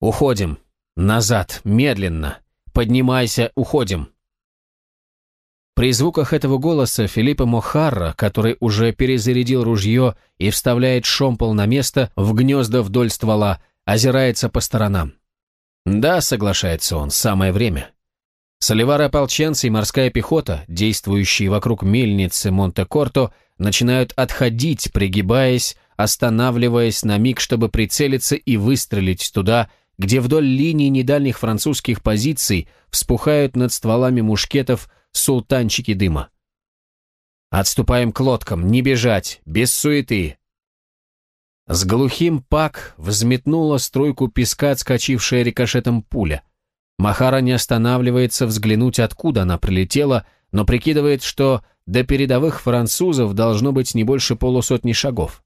«Уходим! Назад! Медленно! Поднимайся! Уходим!» При звуках этого голоса Филиппа Мохарра, который уже перезарядил ружье и вставляет шомпол на место в гнезда вдоль ствола, озирается по сторонам. «Да», — соглашается он, — «самое время». Соливары-ополченцы и морская пехота, действующие вокруг мельницы Монте-Корто, начинают отходить, пригибаясь, останавливаясь на миг, чтобы прицелиться и выстрелить туда, где вдоль линии недальних французских позиций вспухают над стволами мушкетов султанчики дыма. «Отступаем к лодкам, не бежать, без суеты!» С глухим пак взметнула струйку песка, отскочившая рикошетом пуля. Махара не останавливается взглянуть, откуда она прилетела, но прикидывает, что до передовых французов должно быть не больше полусотни шагов.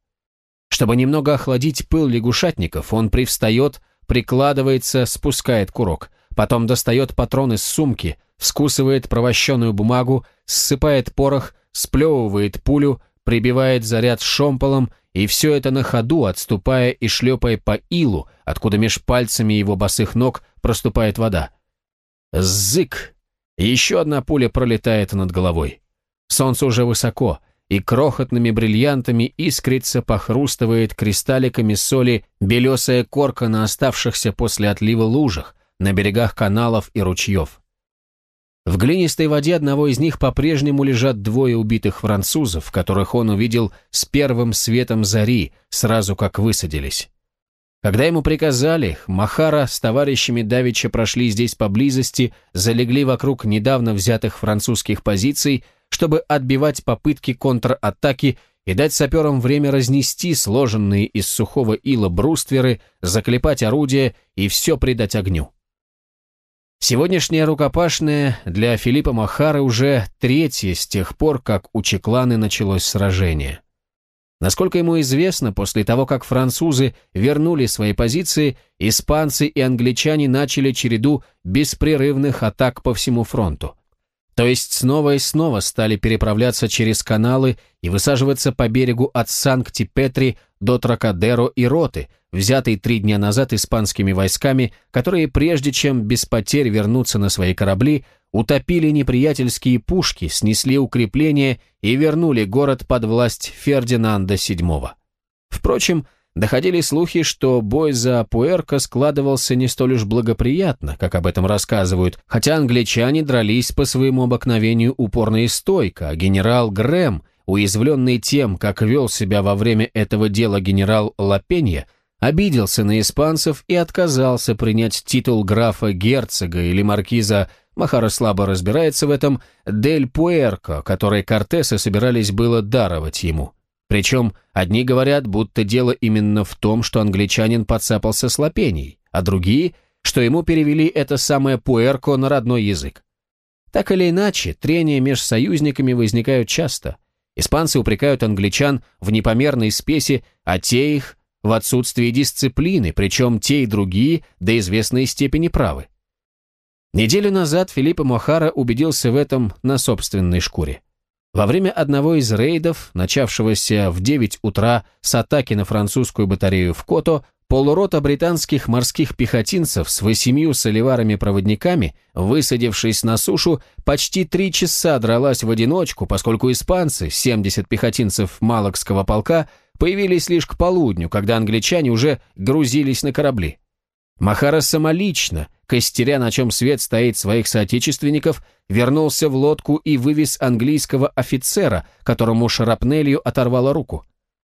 Чтобы немного охладить пыл лягушатников, он привстает, прикладывается, спускает курок, потом достает патрон из сумки, вскусывает провощенную бумагу, ссыпает порох, сплевывает пулю, прибивает заряд шомполом, и все это на ходу, отступая и шлепая по илу, откуда меж пальцами его босых ног проступает вода. Зык! Еще одна пуля пролетает над головой. Солнце уже высоко, и крохотными бриллиантами искрится, похрустывает кристалликами соли белесая корка на оставшихся после отлива лужах, на берегах каналов и ручьев. В глинистой воде одного из них по-прежнему лежат двое убитых французов, которых он увидел с первым светом зари, сразу как высадились. Когда ему приказали, Махара с товарищами Давича прошли здесь поблизости, залегли вокруг недавно взятых французских позиций, чтобы отбивать попытки контратаки и дать саперам время разнести сложенные из сухого ила брустверы, заклепать орудия и все придать огню. Сегодняшняя рукопашная для Филиппа Махары уже третья с тех пор, как у Чекланы началось сражение. Насколько ему известно, после того, как французы вернули свои позиции, испанцы и англичане начали череду беспрерывных атак по всему фронту. То есть снова и снова стали переправляться через каналы и высаживаться по берегу от Санкти-Петри до Тракадеро и Роты, взятый три дня назад испанскими войсками, которые прежде чем без потерь вернуться на свои корабли, утопили неприятельские пушки, снесли укрепления и вернули город под власть Фердинанда VII. Впрочем, доходили слухи, что бой за Пуэрко складывался не столь уж благоприятно, как об этом рассказывают, хотя англичане дрались по своему обыкновению упорно и стойко, а генерал Грэм, уязвленный тем, как вел себя во время этого дела генерал Лапенья, обиделся на испанцев и отказался принять титул графа-герцога или маркиза, Махара слабо разбирается в этом, Дель Пуэрко, который Кортесы собирались было даровать ему. Причем одни говорят, будто дело именно в том, что англичанин подцапался с лапеней, а другие, что ему перевели это самое Пуэрко на родной язык. Так или иначе, трения между союзниками возникают часто. Испанцы упрекают англичан в непомерной спеси, а те их в отсутствии дисциплины, причем те и другие до известной степени правы. Неделю назад Филиппо Мохара убедился в этом на собственной шкуре. Во время одного из рейдов, начавшегося в 9 утра с атаки на французскую батарею в Кото, полурота британских морских пехотинцев с восемью соливарами-проводниками, высадившись на сушу, почти три часа дралась в одиночку, поскольку испанцы, 70 пехотинцев Малокского полка, появились лишь к полудню, когда англичане уже грузились на корабли. Махара самолично, костеря, на чем свет стоит своих соотечественников, вернулся в лодку и вывез английского офицера, которому шарапнелью оторвало руку.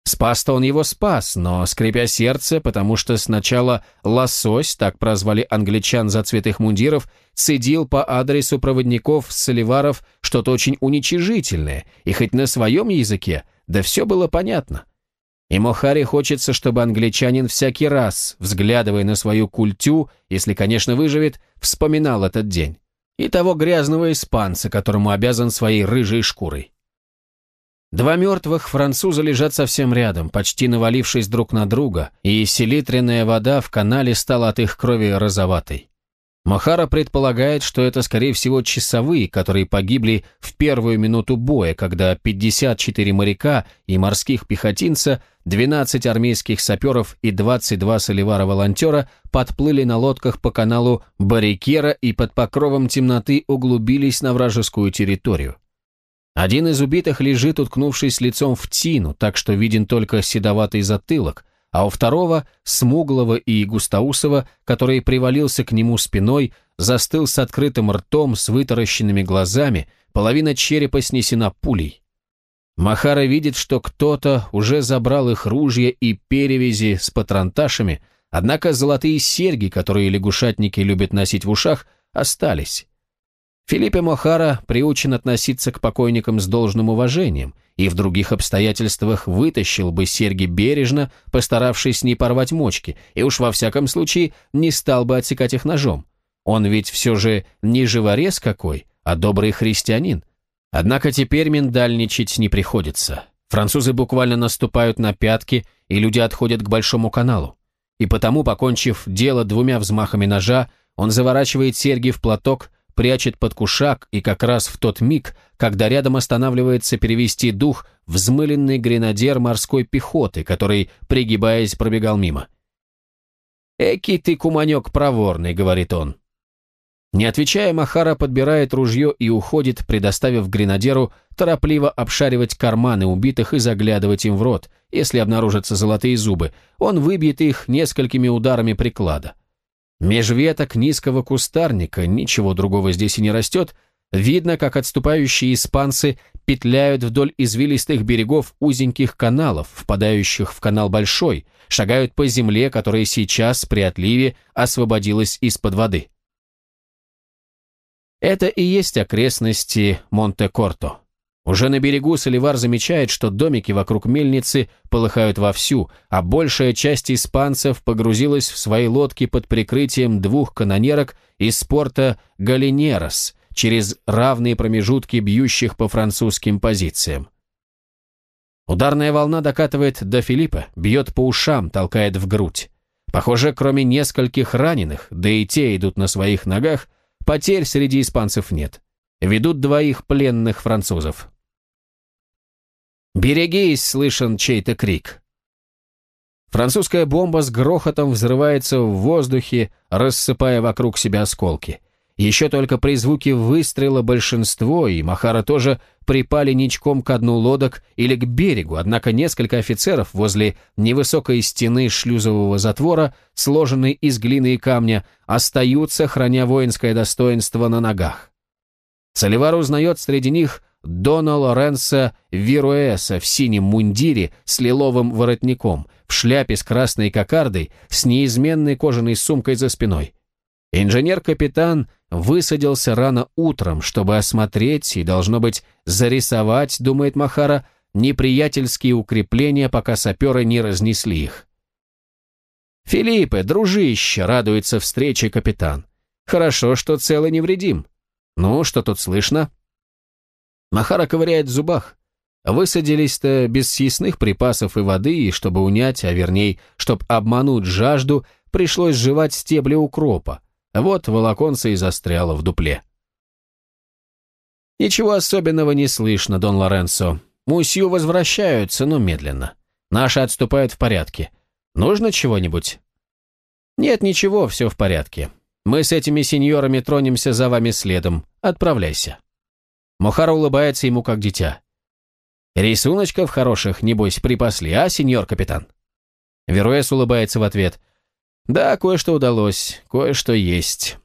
Спас-то он его спас, но, скрипя сердце, потому что сначала «лосось», так прозвали англичан за цвет их мундиров, цедил по адресу проводников-соливаров что-то очень уничижительное, и хоть на своем языке, да все было понятно. И Мохари хочется, чтобы англичанин всякий раз, взглядывая на свою культю, если, конечно, выживет, вспоминал этот день. И того грязного испанца, которому обязан своей рыжей шкурой. Два мертвых француза лежат совсем рядом, почти навалившись друг на друга, и селитренная вода в канале стала от их крови розоватой. Махара предполагает, что это, скорее всего, часовые, которые погибли в первую минуту боя, когда 54 моряка и морских пехотинца, 12 армейских саперов и 22 соливара-волонтера подплыли на лодках по каналу Баррикера и под покровом темноты углубились на вражескую территорию. Один из убитых лежит, уткнувшись лицом в тину, так что виден только седоватый затылок, а у второго, смуглого и густоусого, который привалился к нему спиной, застыл с открытым ртом, с вытаращенными глазами, половина черепа снесена пулей. Махара видит, что кто-то уже забрал их ружья и перевязи с патронташами, однако золотые серьги, которые лягушатники любят носить в ушах, остались. Филиппе Мохара приучен относиться к покойникам с должным уважением и в других обстоятельствах вытащил бы серьги бережно, постаравшись не порвать мочки, и уж во всяком случае не стал бы отсекать их ножом. Он ведь все же не живорез какой, а добрый христианин. Однако теперь миндальничать не приходится. Французы буквально наступают на пятки, и люди отходят к Большому каналу. И потому, покончив дело двумя взмахами ножа, он заворачивает серьги в платок, прячет под кушак, и как раз в тот миг, когда рядом останавливается перевести дух взмыленный гренадер морской пехоты, который, пригибаясь, пробегал мимо. «Эки ты, куманек, проворный», — говорит он. Не отвечая, Махара подбирает ружье и уходит, предоставив гренадеру торопливо обшаривать карманы убитых и заглядывать им в рот, если обнаружатся золотые зубы. Он выбьет их несколькими ударами приклада. Меж веток низкого кустарника, ничего другого здесь и не растет, видно, как отступающие испанцы петляют вдоль извилистых берегов узеньких каналов, впадающих в канал Большой, шагают по земле, которая сейчас при отливе освободилась из-под воды. Это и есть окрестности Монте-Корто. Уже на берегу Соливар замечает, что домики вокруг мельницы полыхают вовсю, а большая часть испанцев погрузилась в свои лодки под прикрытием двух канонерок из порта Галинерос, через равные промежутки бьющих по французским позициям. Ударная волна докатывает до Филиппа, бьет по ушам, толкает в грудь. Похоже, кроме нескольких раненых, да и те идут на своих ногах, потерь среди испанцев нет. Ведут двоих пленных французов. «Берегись!» — слышен чей-то крик. Французская бомба с грохотом взрывается в воздухе, рассыпая вокруг себя осколки. Еще только при звуке выстрела большинство, и Махара тоже, припали ничком к дну лодок или к берегу, однако несколько офицеров возле невысокой стены шлюзового затвора, сложенной из глины и камня, остаются, храня воинское достоинство на ногах. Соливар узнает среди них Дона Лоренса Вируэса в синем мундире с лиловым воротником, в шляпе с красной кокардой, с неизменной кожаной сумкой за спиной. Инженер-капитан высадился рано утром, чтобы осмотреть и, должно быть, зарисовать, думает Махара, неприятельские укрепления, пока саперы не разнесли их. «Филиппе, дружище!» — радуется встрече капитан. «Хорошо, что целый невредим. Ну, что тут слышно?» Махара ковыряет в зубах. Высадились-то без съестных припасов и воды, и чтобы унять, а вернее, чтобы обмануть жажду, пришлось жевать стебли укропа. Вот волоконце и застряло в дупле. Ничего особенного не слышно, Дон Лоренцо. Мусью возвращаются, но медленно. Наши отступают в порядке. Нужно чего-нибудь? Нет, ничего, все в порядке. Мы с этими сеньорами тронемся за вами следом. Отправляйся. Мохара улыбается ему как дитя. «Рисуночков хороших, небось, припасли, а, сеньор капитан?» Веруэс улыбается в ответ. «Да, кое-что удалось, кое-что есть».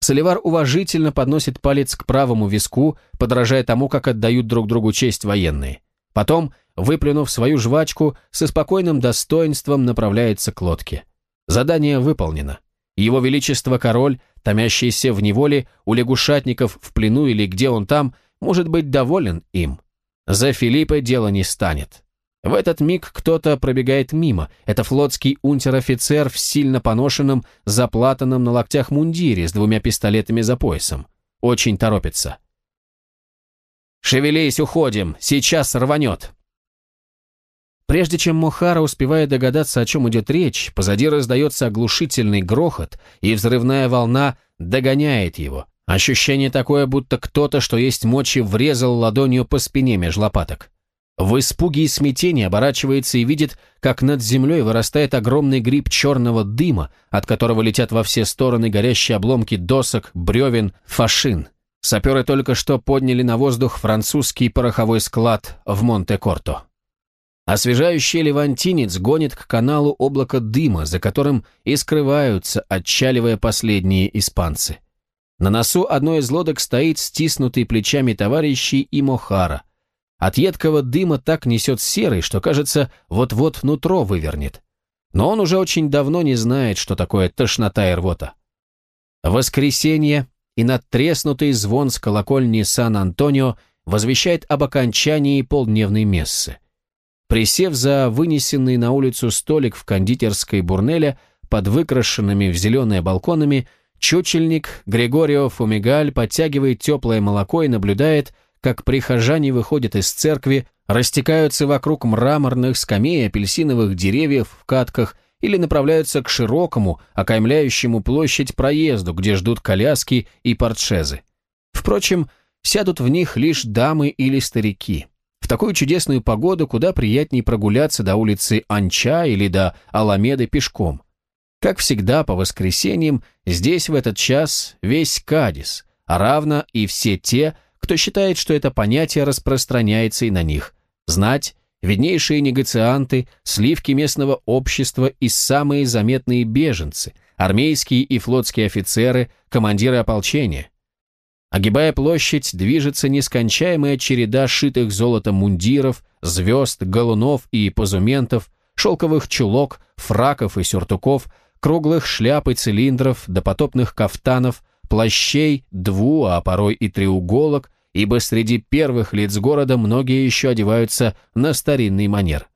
Соливар уважительно подносит палец к правому виску, подражая тому, как отдают друг другу честь военные. Потом, выплюнув свою жвачку, со спокойным достоинством направляется к лодке. Задание выполнено. Его Величество Король, томящийся в неволе, у лягушатников в плену или где он там, может быть доволен им. За Филиппа дело не станет. В этот миг кто-то пробегает мимо. Это флотский унтер-офицер в сильно поношенном, заплатанном на локтях мундире с двумя пистолетами за поясом. Очень торопится. «Шевелись, уходим! Сейчас рванет!» Прежде чем Мохара успевает догадаться, о чем идет речь, позади раздается оглушительный грохот, и взрывная волна догоняет его. Ощущение такое, будто кто-то, что есть мочи, врезал ладонью по спине меж лопаток. В испуге и смятении оборачивается и видит, как над землей вырастает огромный гриб черного дыма, от которого летят во все стороны горящие обломки досок, бревен, фашин. Саперы только что подняли на воздух французский пороховой склад в Монте-Корто. Освежающий левантинец гонит к каналу облако дыма, за которым и скрываются, отчаливая последние испанцы. На носу одной из лодок стоит стиснутый плечами товарищей и Мохара. От едкого дыма так несет серый, что, кажется, вот-вот нутро вывернет. Но он уже очень давно не знает, что такое тошнота и рвота. Воскресенье и надтреснутый звон с колокольни Сан-Антонио возвещает об окончании полдневной мессы. Присев за вынесенный на улицу столик в кондитерской бурнеля под выкрашенными в зеленые балконами, чучельник Григорио Фумигаль подтягивает теплое молоко и наблюдает, как прихожане выходят из церкви, растекаются вокруг мраморных скамей апельсиновых деревьев в катках или направляются к широкому, окаймляющему площадь проезду, где ждут коляски и портшезы. Впрочем, сядут в них лишь дамы или старики. Такую чудесную погоду куда приятнее прогуляться до улицы Анча или до Аламеды пешком. Как всегда, по воскресеньям, здесь в этот час весь Кадис, а равно и все те, кто считает, что это понятие распространяется и на них. Знать, виднейшие негацианты, сливки местного общества и самые заметные беженцы, армейские и флотские офицеры, командиры ополчения. Огибая площадь, движется нескончаемая череда шитых золотом мундиров, звезд, галунов и позументов, шелковых чулок, фраков и сюртуков, круглых шляп и цилиндров, допотопных кафтанов, плащей, дву, а порой и треуголок, ибо среди первых лиц города многие еще одеваются на старинный манер.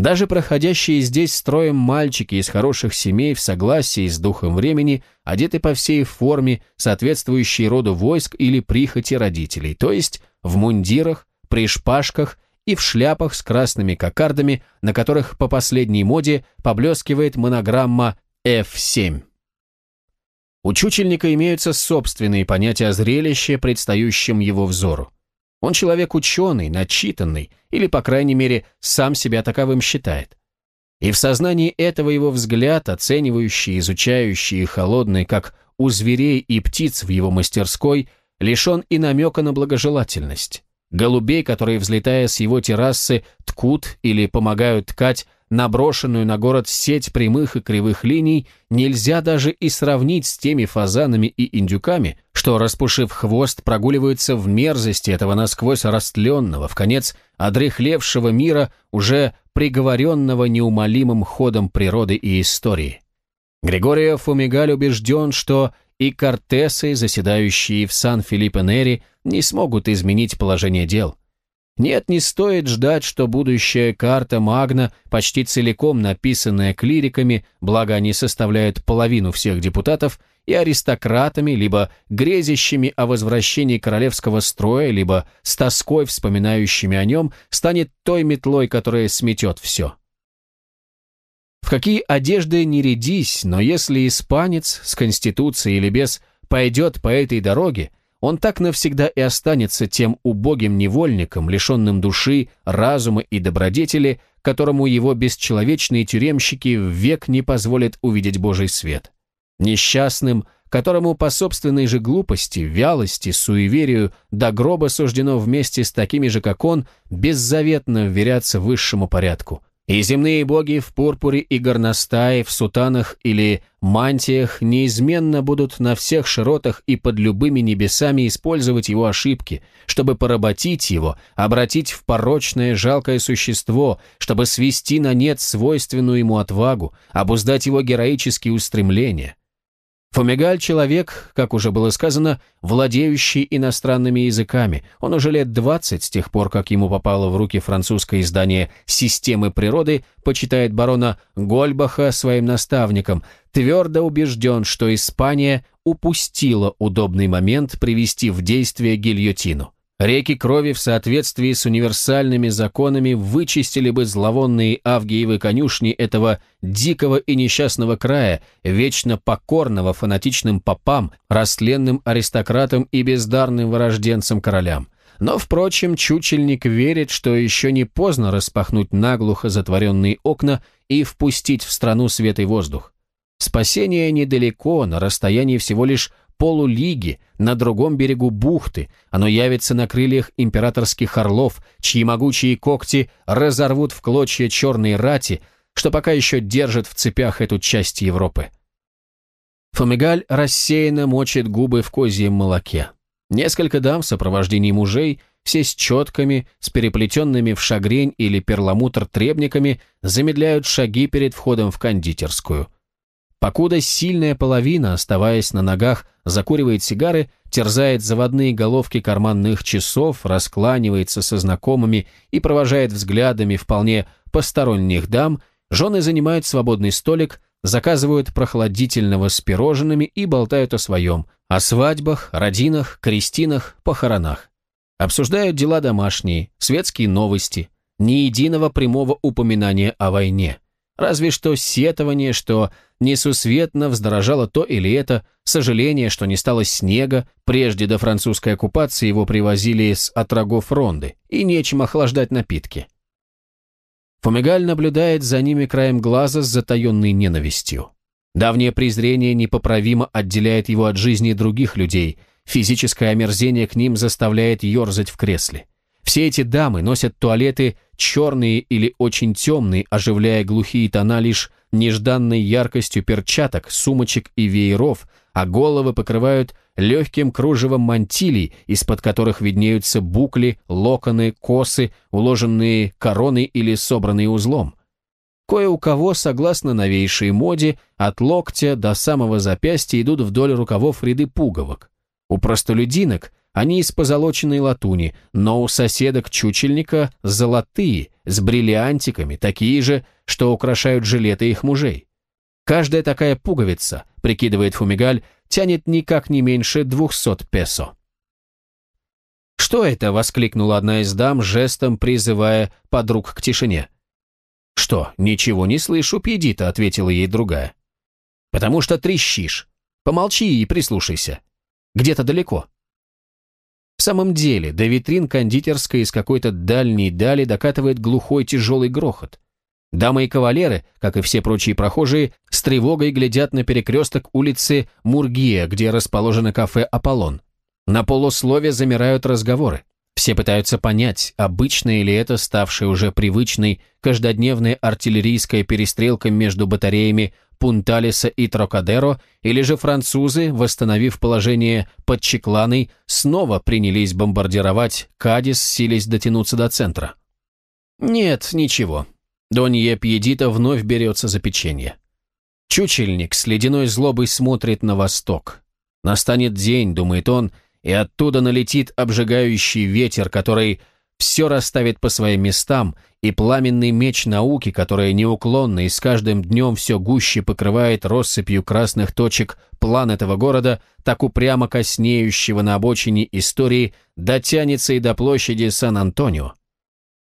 Даже проходящие здесь строем мальчики из хороших семей в согласии с духом времени одеты по всей форме, соответствующей роду войск или прихоти родителей, то есть в мундирах, при шпажках и в шляпах с красными кокардами, на которых по последней моде поблескивает монограмма F7. У чучельника имеются собственные понятия о зрелище, предстающем его взору. Он человек ученый, начитанный, или, по крайней мере, сам себя таковым считает. И в сознании этого его взгляд, оценивающий, изучающий и холодный, как у зверей и птиц в его мастерской, лишен и намека на благожелательность. Голубей, которые, взлетая с его террасы, ткут или помогают ткать наброшенную на город сеть прямых и кривых линий, нельзя даже и сравнить с теми фазанами и индюками, что, распушив хвост, прогуливаются в мерзости этого насквозь растленного, в конец одрехлевшего мира, уже приговоренного неумолимым ходом природы и истории. Григория Фумигаль убежден, что и кортесы, заседающие в Сан-Филиппе-Нери, не смогут изменить положение дел. Нет, не стоит ждать, что будущая карта Магна, почти целиком написанная клириками, благо они составляют половину всех депутатов, и аристократами, либо грезящими о возвращении королевского строя, либо с тоской вспоминающими о нем, станет той метлой, которая сметет все. В какие одежды не рядись, но если испанец с конституцией или без пойдет по этой дороге, он так навсегда и останется тем убогим невольником, лишенным души, разума и добродетели, которому его бесчеловечные тюремщики век не позволят увидеть Божий свет. Несчастным, которому по собственной же глупости, вялости, суеверию до гроба суждено вместе с такими же, как он, беззаветно вверяться высшему порядку – и земные боги в пурпуре и горностае, в сутанах или мантиях неизменно будут на всех широтах и под любыми небесами использовать его ошибки, чтобы поработить его, обратить в порочное жалкое существо, чтобы свести на нет свойственную ему отвагу, обуздать его героические устремления. Фомигаль – человек, как уже было сказано, владеющий иностранными языками. Он уже лет 20 с тех пор, как ему попало в руки французское издание «Системы природы», почитает барона Гольбаха своим наставником, твердо убежден, что Испания упустила удобный момент привести в действие гильотину. Реки крови в соответствии с универсальными законами вычистили бы зловонные Авгиевы конюшни этого дикого и несчастного края, вечно покорного фанатичным попам, растленным аристократам и бездарным вырожденцам королям. Но, впрочем, чучельник верит, что еще не поздно распахнуть наглухо затворенные окна и впустить в страну свет и воздух. Спасение недалеко, на расстоянии всего лишь полулиги, на другом берегу бухты, оно явится на крыльях императорских орлов, чьи могучие когти разорвут в клочья черные рати, что пока еще держит в цепях эту часть Европы. Фомигаль рассеянно мочит губы в козьем молоке. Несколько дам в сопровождении мужей, все с четками, с переплетенными в шагрень или перламутр требниками, замедляют шаги перед входом в кондитерскую – Покуда сильная половина, оставаясь на ногах, закуривает сигары, терзает заводные головки карманных часов, раскланивается со знакомыми и провожает взглядами вполне посторонних дам, жены занимают свободный столик, заказывают прохладительного с пирожными и болтают о своем, о свадьбах, родинах, крестинах, похоронах. Обсуждают дела домашние, светские новости, ни единого прямого упоминания о войне. Разве что сетование, что несусветно вздорожало то или это, сожаление, что не стало снега, прежде до французской оккупации его привозили с отрогов ронды, и нечем охлаждать напитки. Фумигаль наблюдает за ними краем глаза с затаенной ненавистью. Давнее презрение непоправимо отделяет его от жизни других людей, физическое омерзение к ним заставляет ерзать в кресле. Все эти дамы носят туалеты черные или очень темные, оживляя глухие тона лишь нежданной яркостью перчаток, сумочек и вееров, а головы покрывают легким кружевом мантилий, из-под которых виднеются букли, локоны, косы, уложенные короной или собранные узлом. Кое у кого, согласно новейшей моде, от локтя до самого запястья идут вдоль рукавов ряды пуговок. У простолюдинок они из позолоченной латуни, но у соседок-чучельника золотые, с бриллиантиками, такие же, что украшают жилеты их мужей. Каждая такая пуговица, прикидывает Фумигаль, тянет никак не меньше двухсот песо. «Что это?» — воскликнула одна из дам, жестом призывая подруг к тишине. «Что, ничего не слышу, Пьедита», — ответила ей другая. «Потому что трещишь. Помолчи и прислушайся. Где-то далеко». В самом деле, до витрин кондитерской из какой-то дальней дали докатывает глухой тяжелый грохот. Дамы и кавалеры, как и все прочие прохожие, с тревогой глядят на перекресток улицы Мургия, где расположено кафе «Аполлон». На полуслове замирают разговоры. Все пытаются понять, обычная ли это ставшая уже привычной каждодневная артиллерийская перестрелка между батареями Пунталиса и Трокадеро, или же французы, восстановив положение под Чекланой, снова принялись бомбардировать Кадис, сились дотянуться до центра. Нет, ничего. Донья Пьедита вновь берется за печенье. Чучельник с ледяной злобой смотрит на восток. Настанет день, думает он, и оттуда налетит обжигающий ветер, который все расставит по своим местам, и пламенный меч науки, которая неуклонно и с каждым днем все гуще покрывает россыпью красных точек план этого города, так упрямо коснеющего на обочине истории, дотянется и до площади Сан-Антонио.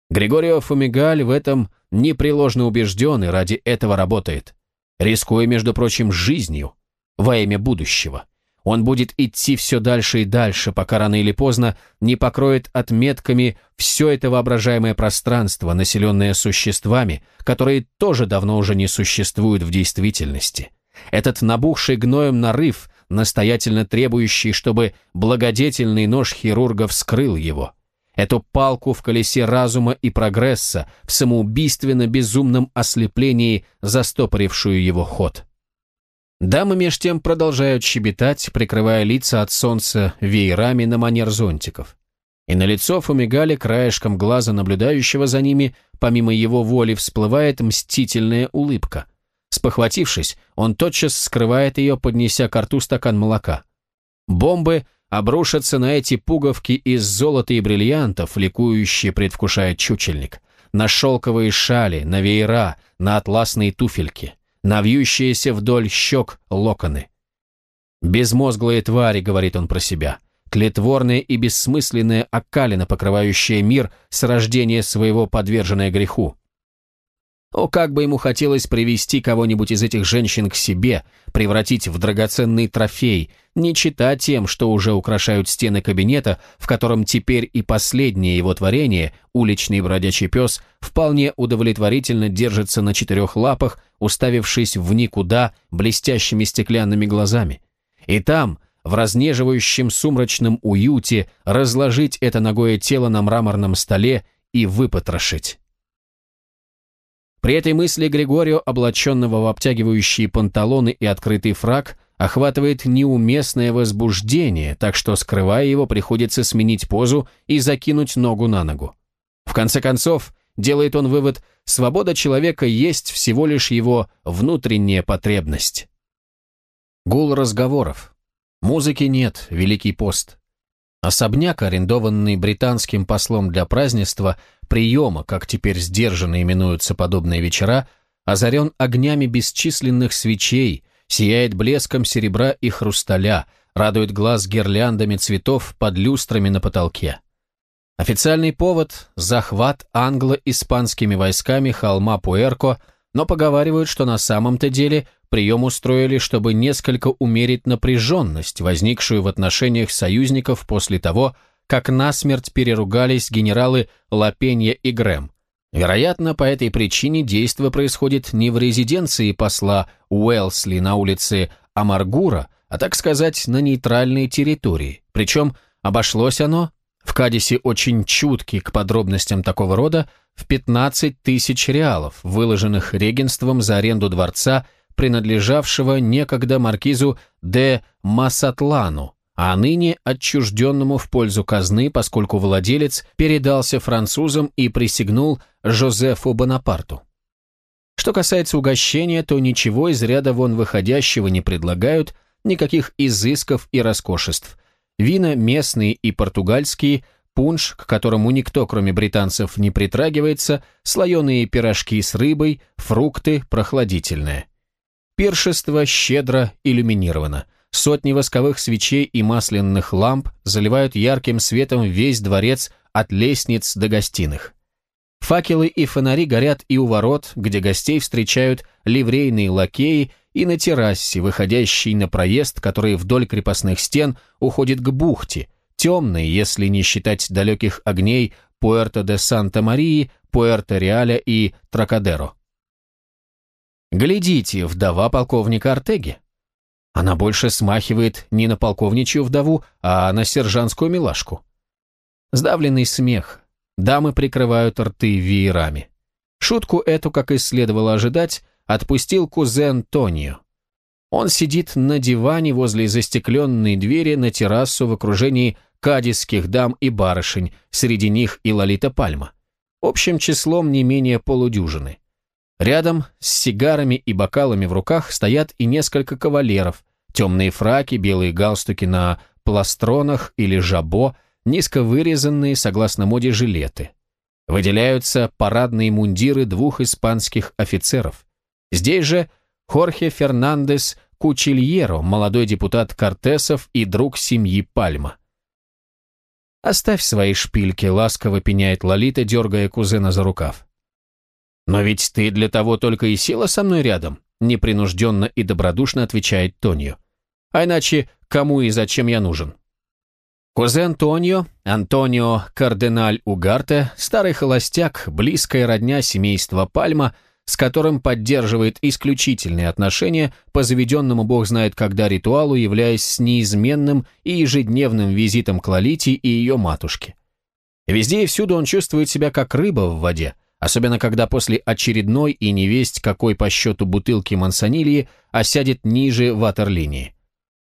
Григорио Фумигаль в этом непреложно убежден и ради этого работает, рискуя, между прочим, жизнью во имя будущего. Он будет идти все дальше и дальше, пока рано или поздно не покроет отметками все это воображаемое пространство, населенное существами, которые тоже давно уже не существуют в действительности. Этот набухший гноем нарыв, настоятельно требующий, чтобы благодетельный нож хирурга вскрыл его. Эту палку в колесе разума и прогресса, в самоубийственно-безумном ослеплении, застопорившую его ход. Дамы меж тем продолжают щебетать, прикрывая лица от солнца веерами на манер зонтиков. И на лицо Фумигали краешком глаза наблюдающего за ними, помимо его воли, всплывает мстительная улыбка. Спохватившись, он тотчас скрывает ее, поднеся к рту стакан молока. Бомбы обрушатся на эти пуговки из золота и бриллиантов, ликующие предвкушает чучельник, на шелковые шали, на веера, на атласные туфельки на вьющиеся вдоль щек локоны. «Безмозглые твари», — говорит он про себя, тлетворная и бессмысленная окалина, покрывающая мир с рождения своего подверженная греху. О, как бы ему хотелось привести кого-нибудь из этих женщин к себе, превратить в драгоценный трофей, не читать тем, что уже украшают стены кабинета, в котором теперь и последнее его творение, уличный бродячий пес, вполне удовлетворительно держится на четырех лапах, уставившись в никуда блестящими стеклянными глазами. И там, в разнеживающем сумрачном уюте, разложить это ногое тело на мраморном столе и выпотрошить. При этой мысли Григорио, облаченного в обтягивающие панталоны и открытый фраг, охватывает неуместное возбуждение, так что, скрывая его, приходится сменить позу и закинуть ногу на ногу. В конце концов, делает он вывод, свобода человека есть всего лишь его внутренняя потребность. Гул разговоров. Музыки нет, Великий пост. Особняк, арендованный британским послом для празднества, приема, как теперь сдержанно именуются подобные вечера, озарен огнями бесчисленных свечей, сияет блеском серебра и хрусталя, радует глаз гирляндами цветов под люстрами на потолке. Официальный повод – захват англо-испанскими войсками холма Пуэрко, но поговаривают, что на самом-то деле прием устроили, чтобы несколько умерить напряженность, возникшую в отношениях союзников после того, как насмерть переругались генералы Лапенья и Грэм. Вероятно, по этой причине действие происходит не в резиденции посла Уэлсли на улице Амаргура, а, так сказать, на нейтральной территории. Причем обошлось оно, в Кадисе очень чуткий к подробностям такого рода, в 15 тысяч реалов, выложенных регенством за аренду дворца – принадлежавшего некогда маркизу де Масатлану, а ныне отчужденному в пользу казны, поскольку владелец передался французам и присягнул Жозефу Бонапарту. Что касается угощения, то ничего из ряда вон выходящего не предлагают, никаких изысков и роскошеств. Вина местные и португальские, пунш, к которому никто, кроме британцев, не притрагивается, слоеные пирожки с рыбой, фрукты, прохладительное. Пиршество щедро иллюминировано. Сотни восковых свечей и масляных ламп заливают ярким светом весь дворец от лестниц до гостиных. Факелы и фонари горят и у ворот, где гостей встречают ливрейные лакеи, и на террасе, выходящей на проезд, который вдоль крепостных стен уходит к бухте, темной, если не считать далеких огней Пуэрто де Санта-Марии, Пуэрто-Реаля и Тракадеро. Глядите, вдова полковника Артеги. Она больше смахивает не на полковничью вдову, а на сержантскую милашку. Сдавленный смех. Дамы прикрывают рты веерами. Шутку эту, как и следовало ожидать, отпустил кузен Тонио. Он сидит на диване возле застекленной двери на террасу в окружении кадисских дам и барышень, среди них и Лолита Пальма. Общим числом не менее полудюжины. Рядом с сигарами и бокалами в руках стоят и несколько кавалеров, темные фраки, белые галстуки на пластронах или жабо, низко вырезанные, согласно моде, жилеты. Выделяются парадные мундиры двух испанских офицеров. Здесь же Хорхе Фернандес Кучильеро, молодой депутат Кортесов и друг семьи Пальма. «Оставь свои шпильки», — ласково пеняет Лолита, дергая кузена за рукав. «Но ведь ты для того только и села со мной рядом», непринужденно и добродушно отвечает Тонио. «А иначе кому и зачем я нужен?» Кузен Тонио, Антонио Карденаль Угарте, старый холостяк, близкая родня семейства Пальма, с которым поддерживает исключительные отношения по заведенному бог знает когда ритуалу, являясь с неизменным и ежедневным визитом к Лолите и ее матушке. Везде и всюду он чувствует себя как рыба в воде, особенно когда после очередной и невесть какой по счету бутылки мансонильи осядет ниже ватерлинии.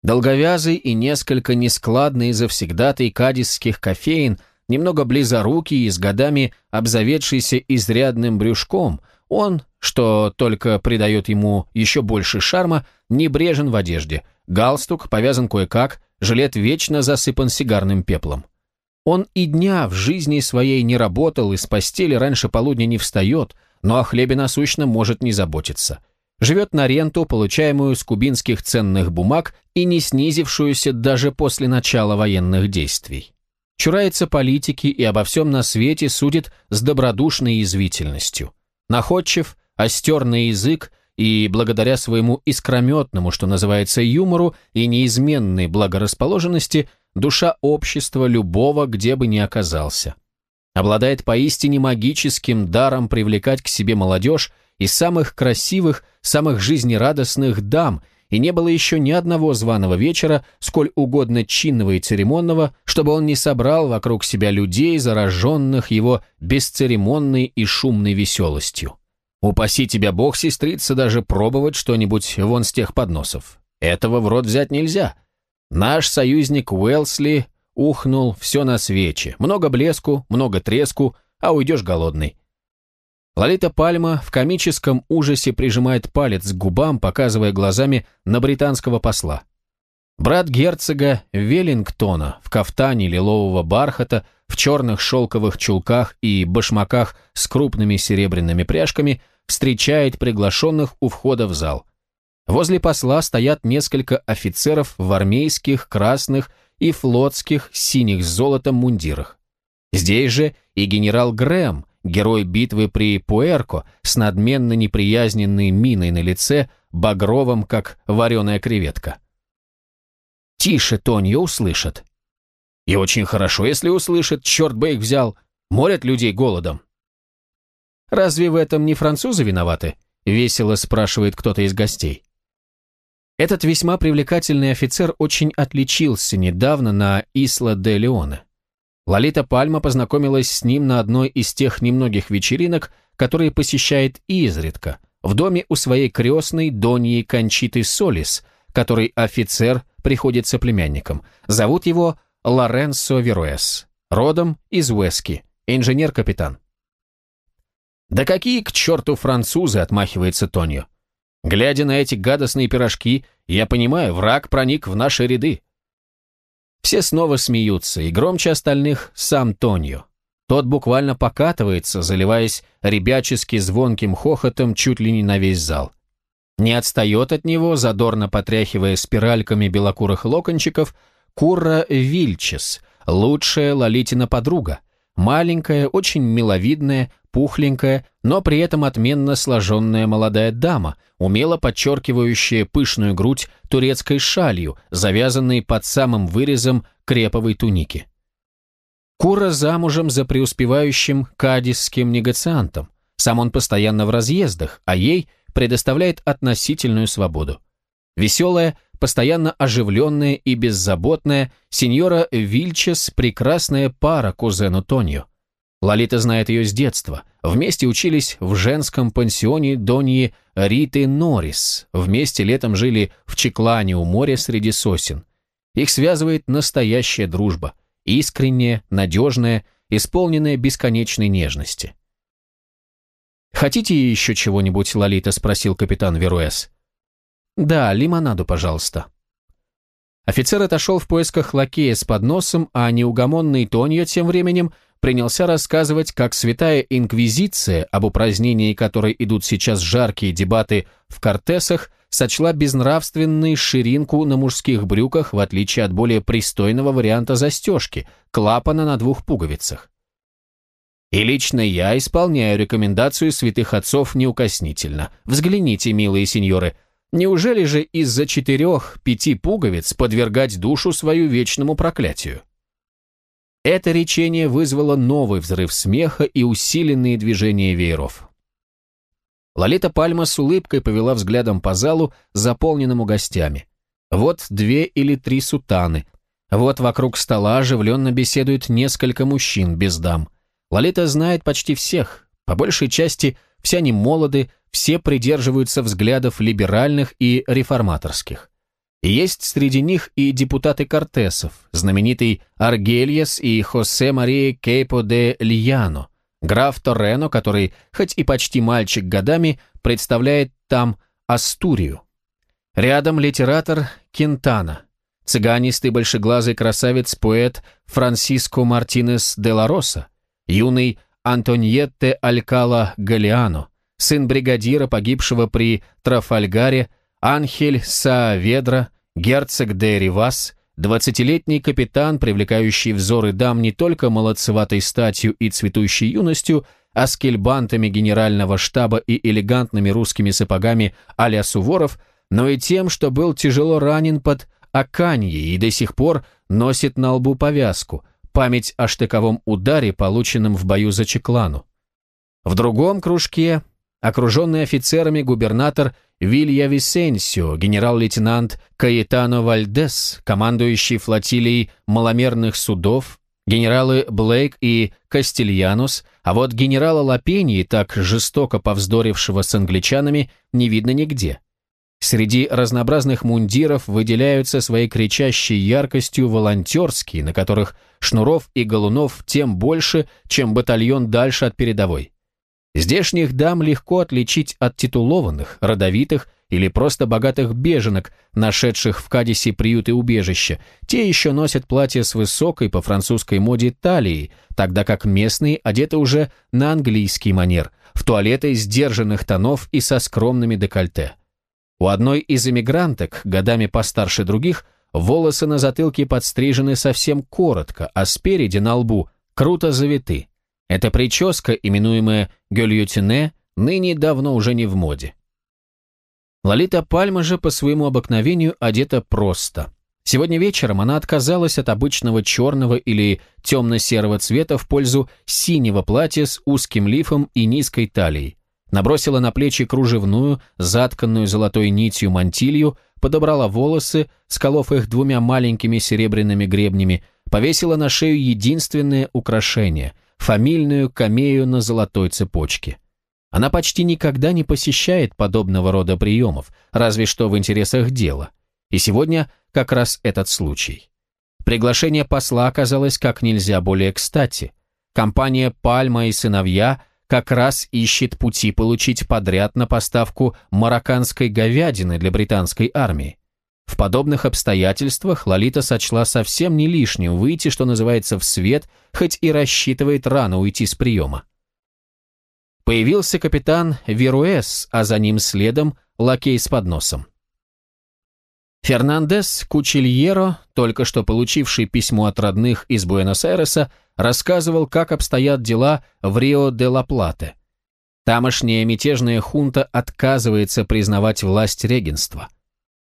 Долговязый и несколько нескладный завсегдатый кадисских кофеин, немного близорукий и с годами обзаведшийся изрядным брюшком, он, что только придает ему еще больше шарма, небрежен в одежде, галстук повязан кое-как, жилет вечно засыпан сигарным пеплом. Он и дня в жизни своей не работал, из постели раньше полудня не встает, но о хлебе насущном может не заботиться. Живет на ренту, получаемую с кубинских ценных бумаг и не снизившуюся даже после начала военных действий. Чурается политики и обо всем на свете судит с добродушной язвительностью. Находчив, остер язык и, благодаря своему искрометному, что называется, юмору и неизменной благорасположенности, душа общества любого, где бы ни оказался. Обладает поистине магическим даром привлекать к себе молодежь из самых красивых, самых жизнерадостных дам, и не было еще ни одного званого вечера, сколь угодно чинного и церемонного, чтобы он не собрал вокруг себя людей, зараженных его бесцеремонной и шумной веселостью. Упаси тебя бог, сестрица, даже пробовать что-нибудь вон с тех подносов. Этого в рот взять нельзя. Наш союзник Уэлсли ухнул все на свече. Много блеску, много треску, а уйдешь голодный. Лолита Пальма в комическом ужасе прижимает палец к губам, показывая глазами на британского посла. Брат герцога Веллингтона в кафтане лилового бархата, в черных шелковых чулках и башмаках с крупными серебряными пряжками встречает приглашенных у входа в зал. Возле посла стоят несколько офицеров в армейских, красных и флотских синих с золотом мундирах. Здесь же и генерал Грэм, герой битвы при Пуэрко, с надменно неприязненной миной на лице, багровым, как вареная креветка. «Тише, Тоньо, услышат». «И очень хорошо, если услышат, черт бы их взял, морят людей голодом». «Разве в этом не французы виноваты?» — весело спрашивает кто-то из гостей. Этот весьма привлекательный офицер очень отличился недавно на Исла де Леоне. Лолита Пальма познакомилась с ним на одной из тех немногих вечеринок, которые посещает изредка, в доме у своей крестной Доньи Кончиты Солис, который офицер приходится племянником. Зовут его Лоренсо Веруэс, родом из Уэски, инженер-капитан. «Да какие к черту французы!» — отмахивается Тонио. «Глядя на эти гадостные пирожки, я понимаю, враг проник в наши ряды. Все снова смеются, и громче остальных сам Тоньо. Тот буквально покатывается, заливаясь ребячески звонким хохотом чуть ли не на весь зал. Не отстает от него, задорно потряхивая спиральками белокурых локончиков, Курра Вильчес, лучшая Лолитина подруга, маленькая, очень миловидная, пухленькая, но при этом отменно сложенная молодая дама, умело подчеркивающая пышную грудь турецкой шалью, завязанной под самым вырезом креповой туники. Кура замужем за преуспевающим кадисским негациантом. Сам он постоянно в разъездах, а ей предоставляет относительную свободу. Веселая, постоянно оживленная и беззаботная, сеньора Вильчес – прекрасная пара кузену Тонио. Лолита знает ее с детства. Вместе учились в женском пансионе Доньи Риты Норрис. Вместе летом жили в Чеклане у моря среди сосен. Их связывает настоящая дружба. Искренняя, надежная, исполненная бесконечной нежности. «Хотите еще чего-нибудь, Лолита?» – спросил капитан Веруэс. «Да, лимонаду, пожалуйста». Офицер отошел в поисках лакея с подносом, а неугомонный Тоньо тем временем принялся рассказывать, как святая инквизиция, об упразднении которой идут сейчас жаркие дебаты в Кортесах, сочла безнравственной ширинку на мужских брюках, в отличие от более пристойного варианта застежки, клапана на двух пуговицах. И лично я исполняю рекомендацию святых отцов неукоснительно. Взгляните, милые сеньоры, неужели же из-за четырех-пяти пуговиц подвергать душу свою вечному проклятию? Это речение вызвало новый взрыв смеха и усиленные движения вееров. Лолита Пальма с улыбкой повела взглядом по залу, заполненному гостями. Вот две или три сутаны. Вот вокруг стола оживленно беседуют несколько мужчин без дам. Лолита знает почти всех. По большей части все они молоды, все придерживаются взглядов либеральных и реформаторских. Есть среди них и депутаты Кортесов, знаменитый Аргельес и Хосе Мария Кейпо де Льяно, граф Торрено, который, хоть и почти мальчик годами, представляет там Астурию. Рядом литератор Кентана, цыганистый большеглазый красавец-поэт Франсиско Мартинес де ла Роса, юный Антоньетте Алькала Галиано, сын бригадира, погибшего при Трафальгаре, Анхель Сааведра, герцог де Ривас, двадцатилетний капитан, привлекающий взоры дам не только молодцеватой статью и цветущей юностью, а с кельбантами генерального штаба и элегантными русскими сапогами а Суворов, но и тем, что был тяжело ранен под Аканьей и до сих пор носит на лбу повязку, память о штыковом ударе, полученном в бою за Чеклану. В другом кружке, окруженный офицерами губернатор Вилья Висенсио, генерал-лейтенант Каэтано Вальдес, командующий флотилией маломерных судов, генералы Блейк и Кастильянус, а вот генерала Лапении, так жестоко повздорившего с англичанами, не видно нигде. Среди разнообразных мундиров выделяются своей кричащей яркостью волонтерские, на которых шнуров и галунов тем больше, чем батальон дальше от передовой. Здешних дам легко отличить от титулованных, родовитых или просто богатых беженок, нашедших в Кадисе приют и убежище. Те еще носят платья с высокой по французской моде талией, тогда как местные одеты уже на английский манер, в туалеты сдержанных тонов и со скромными декольте. У одной из эмигранток, годами постарше других, волосы на затылке подстрижены совсем коротко, а спереди на лбу круто завиты. Эта прическа, именуемая гёльютине, ныне давно уже не в моде. Лолита Пальма же по своему обыкновению одета просто. Сегодня вечером она отказалась от обычного черного или темно-серого цвета в пользу синего платья с узким лифом и низкой талией, набросила на плечи кружевную, затканную золотой нитью мантилью, подобрала волосы, сколов их двумя маленькими серебряными гребнями, повесила на шею единственное украшение – фамильную камею на золотой цепочке. Она почти никогда не посещает подобного рода приемов, разве что в интересах дела. И сегодня как раз этот случай. Приглашение посла оказалось как нельзя более кстати. Компания «Пальма и сыновья» как раз ищет пути получить подряд на поставку марокканской говядины для британской армии. В подобных обстоятельствах Лолита сочла совсем не лишним выйти, что называется, в свет, хоть и рассчитывает рано уйти с приема. Появился капитан Веруэс, а за ним следом лакей с подносом. Фернандес Кучильеро, только что получивший письмо от родных из Буэнос-Айреса, рассказывал, как обстоят дела в Рио-де-ла-Плате. Тамошняя мятежная хунта отказывается признавать власть регенства.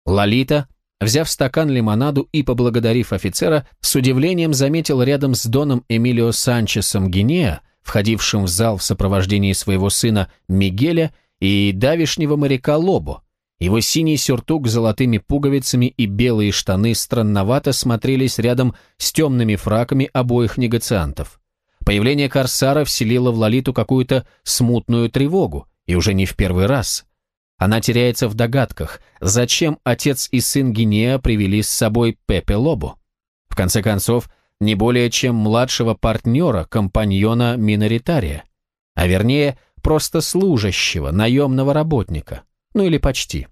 Лолита, взяв стакан лимонаду и поблагодарив офицера, с удивлением заметил рядом с Доном Эмилио Санчесом Гинеа, входившим в зал в сопровождении своего сына Мигеля и давишнего моряка Лобо, его синий сюртук с золотыми пуговицами и белые штаны странновато смотрелись рядом с темными фраками обоих негациантов. Появление Корсара вселило в Лолиту какую-то смутную тревогу, и уже не в первый раз. Она теряется в догадках, зачем отец и сын Гинеа привели с собой Пепе Лобо. В конце концов, не более чем младшего партнера, компаньона миноритария, а вернее, просто служащего, наемного работника, ну или почти.